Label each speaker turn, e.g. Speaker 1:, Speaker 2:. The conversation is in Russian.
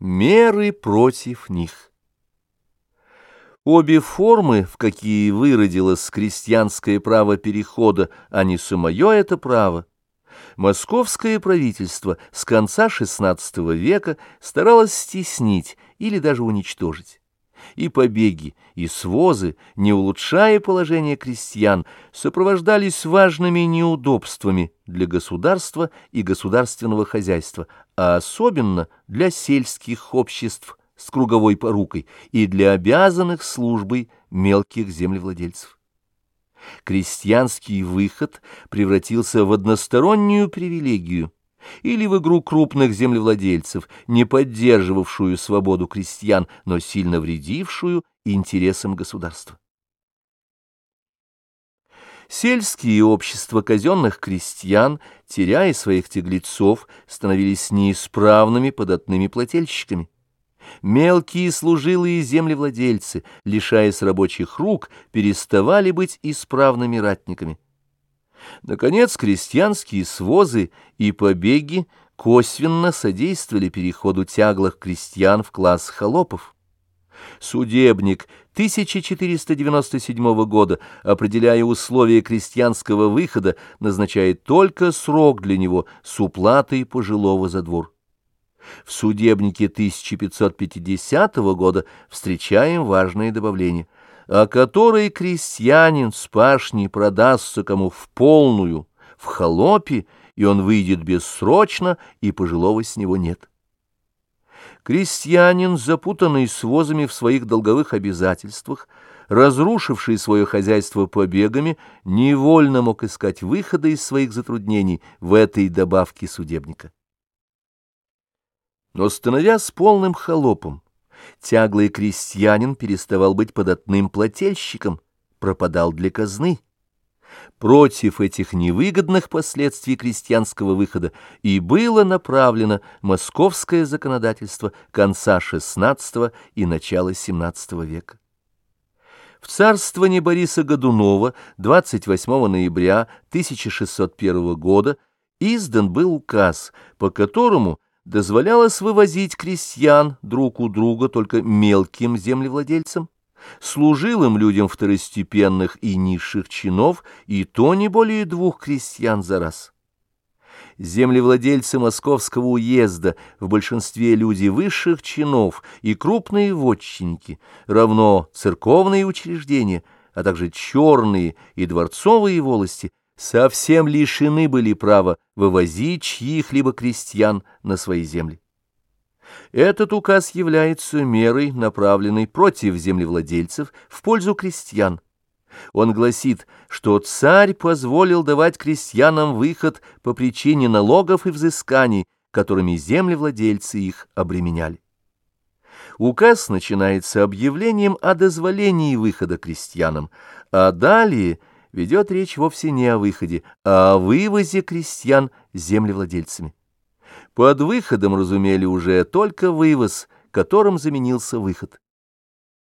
Speaker 1: Меры против них. Обе формы, в какие выродилось крестьянское право перехода, а не самое это право, московское правительство с конца XVI века старалось стеснить или даже уничтожить. И побеги, и свозы, не улучшая положение крестьян, сопровождались важными неудобствами для государства и государственного хозяйства, а особенно для сельских обществ с круговой порукой и для обязанных службой мелких землевладельцев. Крестьянский выход превратился в одностороннюю привилегию или в игру крупных землевладельцев, не поддерживавшую свободу крестьян, но сильно вредившую интересам государства. Сельские общества казенных крестьян, теряя своих тяглецов, становились неисправными податными плательщиками. Мелкие служилые землевладельцы, лишаясь рабочих рук, переставали быть исправными ратниками. Наконец, крестьянские свозы и побеги косвенно содействовали переходу тяглых крестьян в класс холопов. Судебник 1497 года, определяя условия крестьянского выхода, назначает только срок для него с уплатой пожилого за двор. В судебнике 1550 года встречаем важные добавления, о которой крестьянин с пашни продастся кому в полную, в холопе, и он выйдет бессрочно, и пожилого с него нет. Крестьянин, запутанный с возами в своих долговых обязательствах, разрушивший свое хозяйство побегами, невольно мог искать выхода из своих затруднений в этой добавке судебника. Но, становясь полным холопом, тяглый крестьянин переставал быть податным плательщиком, пропадал для казны. Против этих невыгодных последствий крестьянского выхода и было направлено московское законодательство конца XVI и начала XVII века. В царствовании Бориса Годунова 28 ноября 1601 года издан был указ, по которому дозволялось вывозить крестьян друг у друга только мелким землевладельцам, служилым людям второстепенных и низших чинов, и то не более двух крестьян за раз. Землевладельцы московского уезда, в большинстве люди высших чинов и крупные вотчинники, равно церковные учреждения, а также черные и дворцовые волости, совсем лишены были права вывозить чьих-либо крестьян на свои земли. Этот указ является мерой, направленной против землевладельцев в пользу крестьян. Он гласит, что царь позволил давать крестьянам выход по причине налогов и взысканий, которыми землевладельцы их обременяли. Указ начинается объявлением о дозволении выхода крестьянам, а далее ведет речь вовсе не о выходе, а о вывозе крестьян землевладельцами. Под выходом разумели уже только вывоз, которым заменился выход.